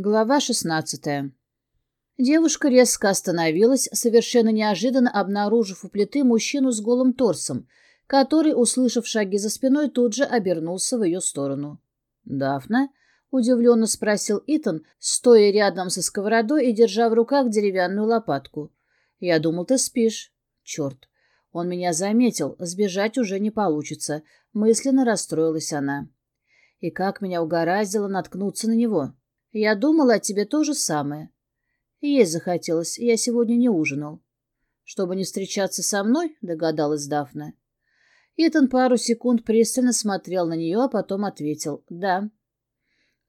Глава 16. Девушка резко остановилась, совершенно неожиданно обнаружив у плиты мужчину с голым торсом, который, услышав шаги за спиной, тут же обернулся в ее сторону. «Дафна?» — удивленно спросил Итан, стоя рядом со сковородой и держа в руках деревянную лопатку. «Я думал, ты спишь». «Черт! Он меня заметил, сбежать уже не получится», — мысленно расстроилась она. «И как меня угораздило наткнуться на него?» Я думала о тебе то же самое. Есть захотелось, я сегодня не ужинал. Чтобы не встречаться со мной, догадалась Дафна. Итан пару секунд пристально смотрел на нее, а потом ответил «да».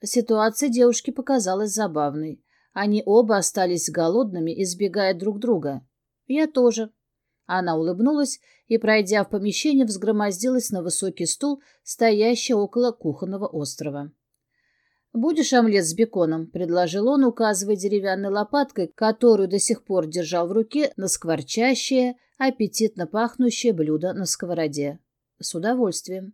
Ситуация девушки показалась забавной. Они оба остались голодными, избегая друг друга. Я тоже. Она улыбнулась и, пройдя в помещение, взгромоздилась на высокий стул, стоящий около кухонного острова. «Будешь омлет с беконом?» — предложил он, указывая деревянной лопаткой, которую до сих пор держал в руке, на скворчащее, аппетитно пахнущее блюдо на сковороде. «С удовольствием».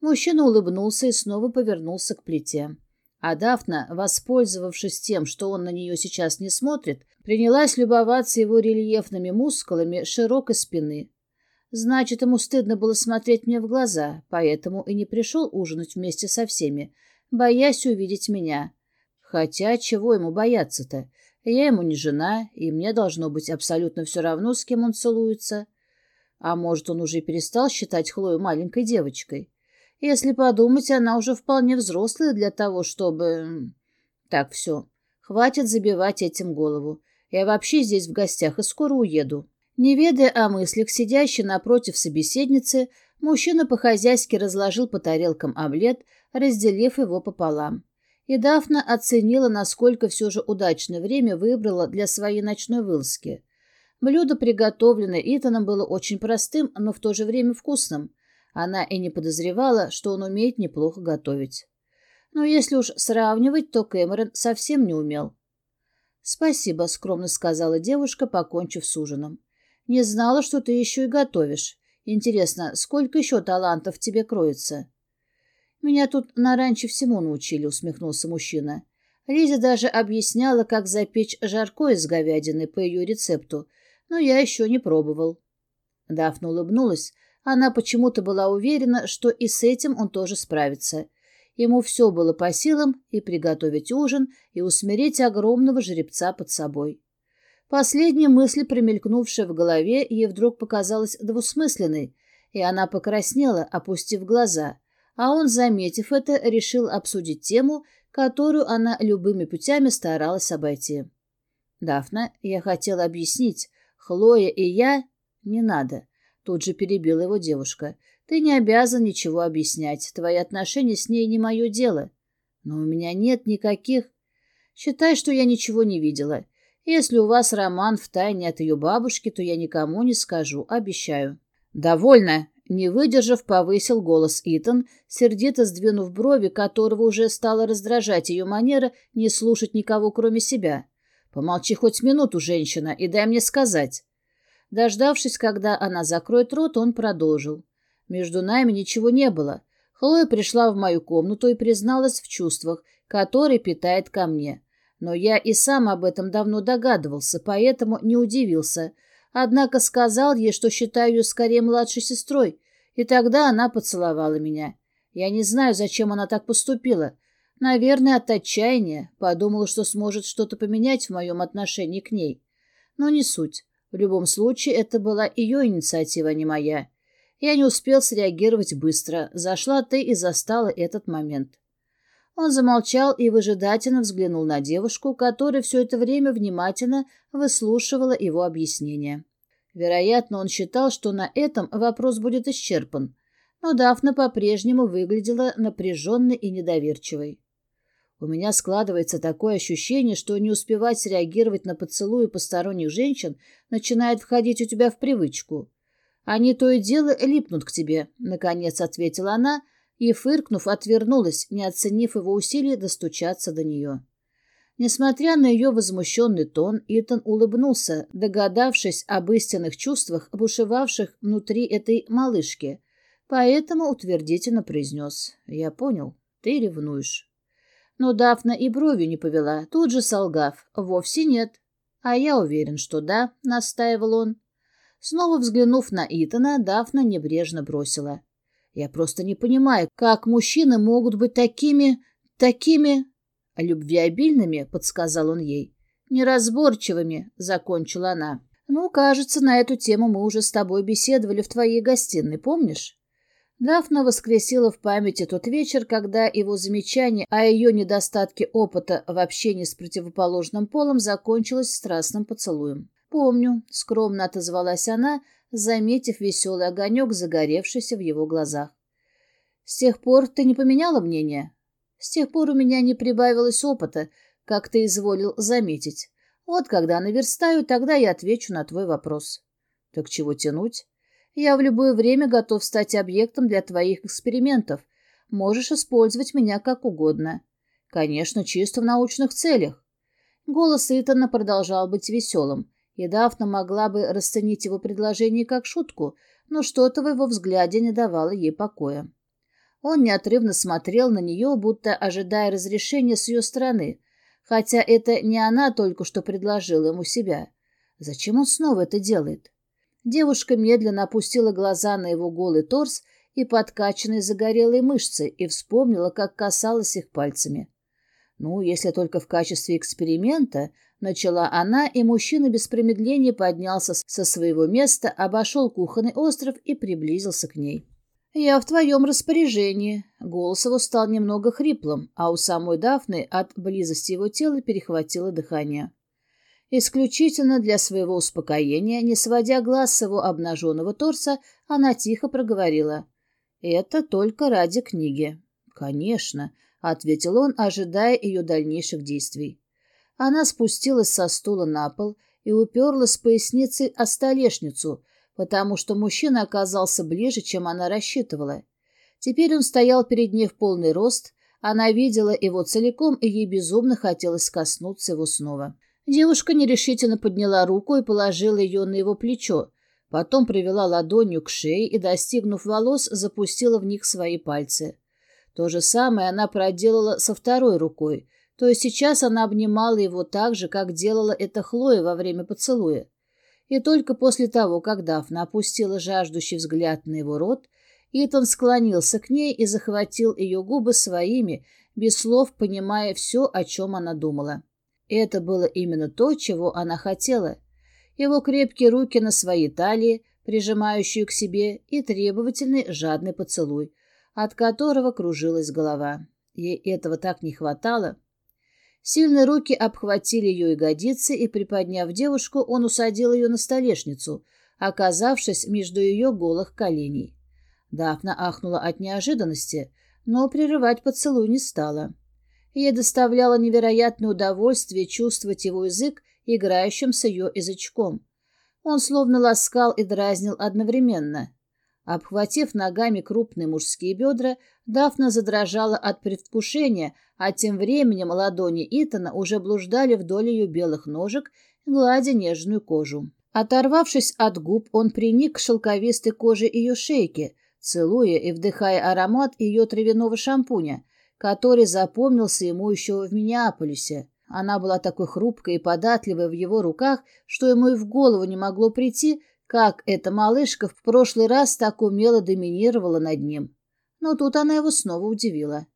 Мужчина улыбнулся и снова повернулся к плите. А Дафна, воспользовавшись тем, что он на нее сейчас не смотрит, принялась любоваться его рельефными мускулами широкой спины. Значит, ему стыдно было смотреть мне в глаза, поэтому и не пришел ужинать вместе со всеми, боясь увидеть меня. Хотя чего ему бояться-то? Я ему не жена, и мне должно быть абсолютно все равно, с кем он целуется. А может, он уже перестал считать Хлою маленькой девочкой? Если подумать, она уже вполне взрослая для того, чтобы... Так, все. Хватит забивать этим голову. Я вообще здесь в гостях и скоро уеду. Не ведая о мыслях, сидящей напротив собеседницы, мужчина по-хозяйски разложил по тарелкам омлет, разделив его пополам. И Дафна оценила, насколько все же удачное время выбрала для своей ночной вылазки. Блюдо, приготовленное Итаном, было очень простым, но в то же время вкусным. Она и не подозревала, что он умеет неплохо готовить. Но если уж сравнивать, то Кэмерон совсем не умел. «Спасибо», — скромно сказала девушка, покончив с ужином. «Не знала, что ты еще и готовишь. Интересно, сколько еще талантов тебе кроется?» «Меня тут на ранче всему научили», — усмехнулся мужчина. Лиза даже объясняла, как запечь жаркое из говядины по ее рецепту, но я еще не пробовал. Дафна улыбнулась. Она почему-то была уверена, что и с этим он тоже справится. Ему все было по силам и приготовить ужин, и усмирить огромного жеребца под собой. Последняя мысль, промелькнувшая в голове, ей вдруг показалась двусмысленной, и она покраснела, опустив глаза — а он, заметив это, решил обсудить тему, которую она любыми путями старалась обойти. «Дафна, я хотела объяснить. Хлоя и я...» «Не надо», — тут же перебила его девушка. «Ты не обязан ничего объяснять. Твои отношения с ней не мое дело. Но у меня нет никаких...» «Считай, что я ничего не видела. Если у вас роман в тайне от ее бабушки, то я никому не скажу, обещаю». «Довольно!» Не выдержав, повысил голос Итан, сердито сдвинув брови, которого уже стало раздражать ее манера не слушать никого, кроме себя. «Помолчи хоть минуту, женщина, и дай мне сказать». Дождавшись, когда она закроет рот, он продолжил. «Между нами ничего не было. Хлоя пришла в мою комнату и призналась в чувствах, которые питает ко мне. Но я и сам об этом давно догадывался, поэтому не удивился» Однако сказал ей, что считаю ее скорее младшей сестрой, и тогда она поцеловала меня. Я не знаю, зачем она так поступила. Наверное, от отчаяния. Подумала, что сможет что-то поменять в моем отношении к ней. Но не суть. В любом случае, это была ее инициатива, а не моя. Я не успел среагировать быстро. Зашла ты и застала этот момент. Он замолчал и выжидательно взглянул на девушку, которая все это время внимательно выслушивала его объяснение. Вероятно, он считал, что на этом вопрос будет исчерпан, но Дафна по-прежнему выглядела напряженной и недоверчивой. У меня складывается такое ощущение, что не успевать среагировать на поцелуи посторонних женщин начинает входить у тебя в привычку. Они то и дело липнут к тебе, — наконец ответила она, — и, фыркнув, отвернулась, не оценив его усилий достучаться до нее. Несмотря на ее возмущенный тон, Итан улыбнулся, догадавшись об истинных чувствах, бушевавших внутри этой малышки, поэтому утвердительно произнес «Я понял, ты ревнуешь». Но Дафна и бровью не повела, тут же солгав. Вовсе нет. А я уверен, что да, настаивал он. Снова взглянув на Итана, Дафна небрежно бросила. Я просто не понимаю, как мужчины могут быть такими... такими... любвеобильными, подсказал он ей. Неразборчивыми, закончила она. Ну, кажется, на эту тему мы уже с тобой беседовали в твоей гостиной, помнишь? Дафна воскресила в памяти тот вечер, когда его замечание о ее недостатке опыта в общении с противоположным полом закончилось страстным поцелуем. «Помню», — скромно отозвалась она, заметив веселый огонек, загоревшийся в его глазах. «С тех пор ты не поменяла мнение?» «С тех пор у меня не прибавилось опыта, как ты изволил заметить. Вот когда наверстаю, тогда я отвечу на твой вопрос». «Так чего тянуть?» Я в любое время готов стать объектом для твоих экспериментов. Можешь использовать меня как угодно. Конечно, чисто в научных целях. Голос Итана продолжал быть веселым, и Дафна могла бы расценить его предложение как шутку, но что-то в его взгляде не давало ей покоя. Он неотрывно смотрел на нее, будто ожидая разрешения с ее стороны, хотя это не она только что предложила ему себя. Зачем он снова это делает? Девушка медленно опустила глаза на его голый торс и подкачанные загорелые мышцы и вспомнила, как касалась их пальцами. Ну, если только в качестве эксперимента, начала она, и мужчина без промедления поднялся со своего места, обошел кухонный остров и приблизился к ней. «Я в твоем распоряжении». Голос его стал немного хриплым, а у самой Дафны от близости его тела перехватило дыхание. Исключительно для своего успокоения, не сводя глаз с его обнаженного торса, она тихо проговорила. «Это только ради книги». «Конечно», — ответил он, ожидая ее дальнейших действий. Она спустилась со стула на пол и уперлась поясницей о столешницу, потому что мужчина оказался ближе, чем она рассчитывала. Теперь он стоял перед ней в полный рост, она видела его целиком, и ей безумно хотелось коснуться его снова. Девушка нерешительно подняла руку и положила ее на его плечо, потом привела ладонью к шее и, достигнув волос, запустила в них свои пальцы. То же самое она проделала со второй рукой, то сейчас она обнимала его так же, как делала это Хлоя во время поцелуя. И только после того, как Дафна опустила жаждущий взгляд на его рот, Итан склонился к ней и захватил ее губы своими, без слов понимая все, о чем она думала. Это было именно то, чего она хотела. Его крепкие руки на своей талии, прижимающие к себе, и требовательный жадный поцелуй, от которого кружилась голова. Ей этого так не хватало. Сильные руки обхватили ее ягодицы, и, приподняв девушку, он усадил ее на столешницу, оказавшись между ее голых коленей. Дафна ахнула от неожиданности, но прерывать поцелуй не стала. Ей доставляло невероятное удовольствие чувствовать его язык, играющим с ее язычком. Он словно ласкал и дразнил одновременно. Обхватив ногами крупные мужские бедра, Дафна задрожала от предвкушения, а тем временем ладони Итана уже блуждали вдоль ее белых ножек, гладя нежную кожу. Оторвавшись от губ, он приник к шелковистой коже ее шейки, целуя и вдыхая аромат ее травяного шампуня, который запомнился ему еще в Миннеаполисе. Она была такой хрупкой и податливой в его руках, что ему и в голову не могло прийти, как эта малышка в прошлый раз так умело доминировала над ним. Но тут она его снова удивила.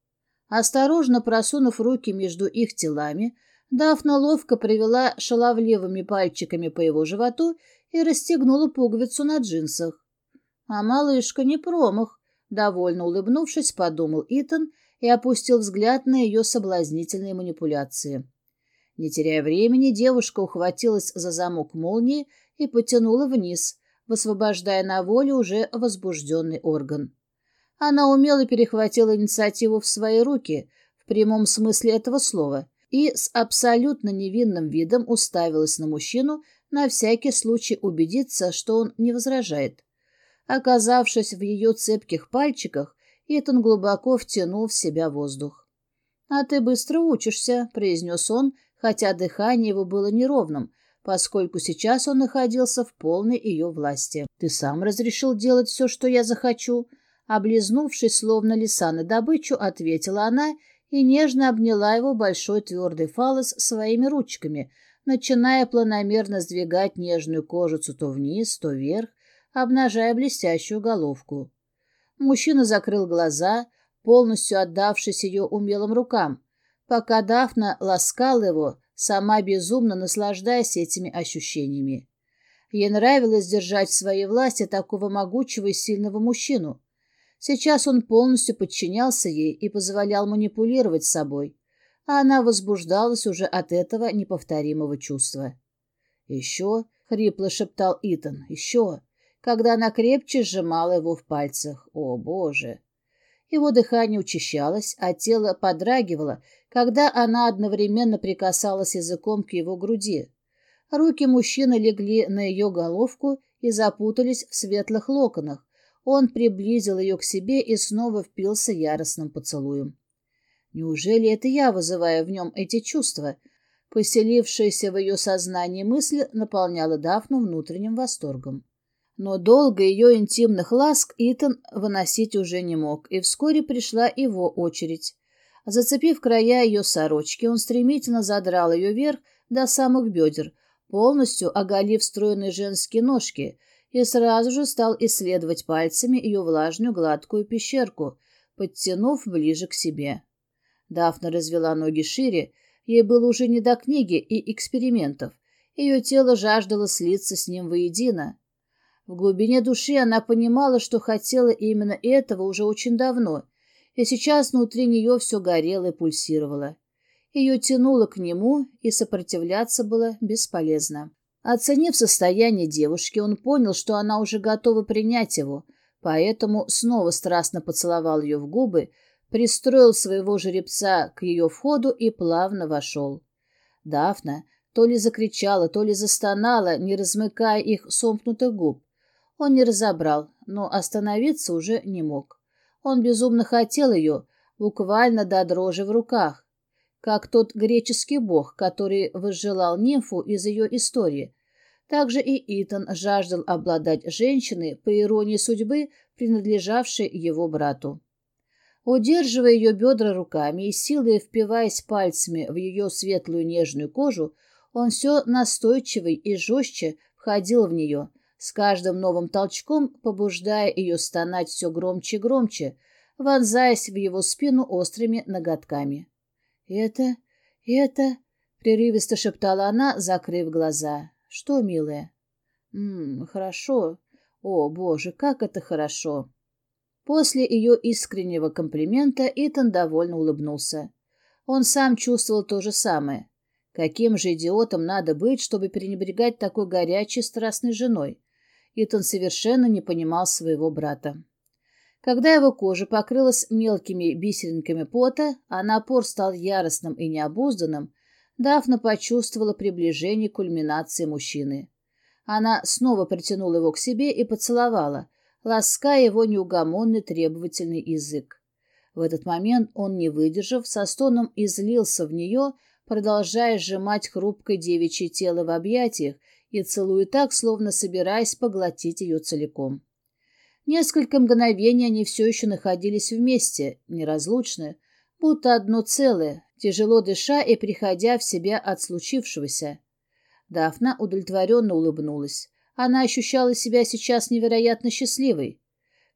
Осторожно просунув руки между их телами, Дафна ловко провела шаловливыми пальчиками по его животу и расстегнула пуговицу на джинсах. А малышка не промах, довольно улыбнувшись, подумал Итан и опустил взгляд на ее соблазнительные манипуляции. Не теряя времени, девушка ухватилась за замок молнии и потянула вниз, высвобождая на волю уже возбужденный орган. Она умело перехватила инициативу в свои руки, в прямом смысле этого слова, и с абсолютно невинным видом уставилась на мужчину, на всякий случай убедиться, что он не возражает. Оказавшись в ее цепких пальчиках, Итан глубоко втянул в себя воздух. «А ты быстро учишься», — произнес он, хотя дыхание его было неровным, поскольку сейчас он находился в полной ее власти. «Ты сам разрешил делать все, что я захочу?» Облизнувшись, словно лиса на добычу, ответила она и нежно обняла его большой твердый фалос своими ручками, начиная планомерно сдвигать нежную кожицу то вниз, то вверх, обнажая блестящую головку. Мужчина закрыл глаза, полностью отдавшись ее умелым рукам, пока Дафна ласкала его, сама безумно наслаждаясь этими ощущениями. Ей нравилось держать в своей власти такого могучего и сильного мужчину. Сейчас он полностью подчинялся ей и позволял манипулировать собой, а она возбуждалась уже от этого неповторимого чувства. «Еще», — хрипло шептал Итан, — «еще», когда она крепче сжимала его в пальцах. «О, Боже!» Его дыхание учащалось, а тело подрагивало, когда она одновременно прикасалась языком к его груди. Руки мужчины легли на ее головку и запутались в светлых локонах. Он приблизил ее к себе и снова впился яростным поцелуем. Неужели это я вызываю в нем эти чувства? Поселившаяся в ее сознании мысль наполняла Дафну внутренним восторгом. Но долго ее интимных ласк Итан выносить уже не мог, и вскоре пришла его очередь. Зацепив края ее сорочки, он стремительно задрал ее вверх до самых бедер, полностью оголив стройные женские ножки, и сразу же стал исследовать пальцами ее влажную гладкую пещерку, подтянув ближе к себе. Дафна развела ноги шире, ей было уже не до книги и экспериментов, ее тело жаждало слиться с ним воедино. В глубине души она понимала, что хотела именно этого уже очень давно, и сейчас внутри нее все горело и пульсировало. Ее тянуло к нему, и сопротивляться было бесполезно. Оценив состояние девушки, он понял, что она уже готова принять его, поэтому снова страстно поцеловал ее в губы, пристроил своего жеребца к ее входу и плавно вошел. Дафна то ли закричала, то ли застонала, не размыкая их сомкнутых губ. Он не разобрал, но остановиться уже не мог. Он безумно хотел ее, буквально до дрожи в руках, как тот греческий бог, который возжелал нимфу из ее истории. Также и Итан жаждал обладать женщиной, по иронии судьбы, принадлежавшей его брату. Удерживая ее бедра руками и силой впиваясь пальцами в ее светлую нежную кожу, он все настойчивый и жестче входил в нее, с каждым новым толчком побуждая ее стонать все громче и громче, вонзаясь в его спину острыми ноготками. «Это... это...» — прерывисто шептала она, закрыв глаза. «Что, милая?» «Ммм, хорошо. О, боже, как это хорошо!» После ее искреннего комплимента Итан довольно улыбнулся. Он сам чувствовал то же самое. Каким же идиотом надо быть, чтобы пренебрегать такой горячей, страстной женой? Итан совершенно не понимал своего брата. Когда его кожа покрылась мелкими бисеринками пота, а напор стал яростным и необузданным, Дафна почувствовала приближение кульминации мужчины. Она снова притянула его к себе и поцеловала, лаская его неугомонный требовательный язык. В этот момент он, не выдержав, со стоном излился в нее, продолжая сжимать хрупкое девичье тело в объятиях и целуя так, словно собираясь поглотить ее целиком. Несколько мгновений они все еще находились вместе, неразлучны, будто одно целое, тяжело дыша и приходя в себя от случившегося. Дафна удовлетворенно улыбнулась. Она ощущала себя сейчас невероятно счастливой.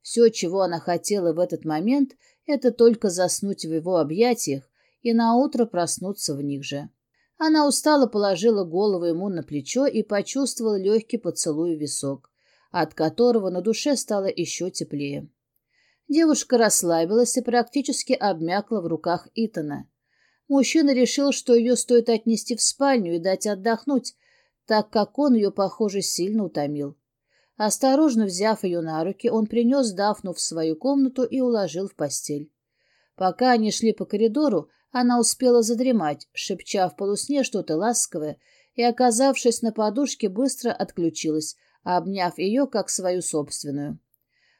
Все, чего она хотела в этот момент, это только заснуть в его объятиях и наутро проснуться в них же. Она устало положила голову ему на плечо и почувствовала легкий поцелуй в висок, от которого на душе стало еще теплее. Девушка расслабилась и практически обмякла в руках Итана. Мужчина решил, что ее стоит отнести в спальню и дать отдохнуть, так как он ее, похоже, сильно утомил. Осторожно взяв ее на руки, он принес Дафну в свою комнату и уложил в постель. Пока они шли по коридору, она успела задремать, шепча в полусне что-то ласковое, и, оказавшись на подушке, быстро отключилась, обняв ее как свою собственную.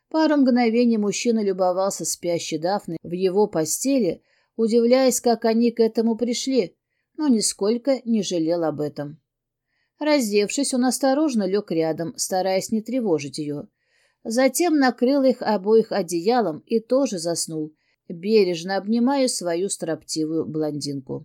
Пару мгновений мужчина любовался спящей Дафной в его постели, удивляясь, как они к этому пришли, но нисколько не жалел об этом. Раздевшись, он осторожно лег рядом, стараясь не тревожить ее. Затем накрыл их обоих одеялом и тоже заснул, бережно обнимаю свою строптивую блондинку.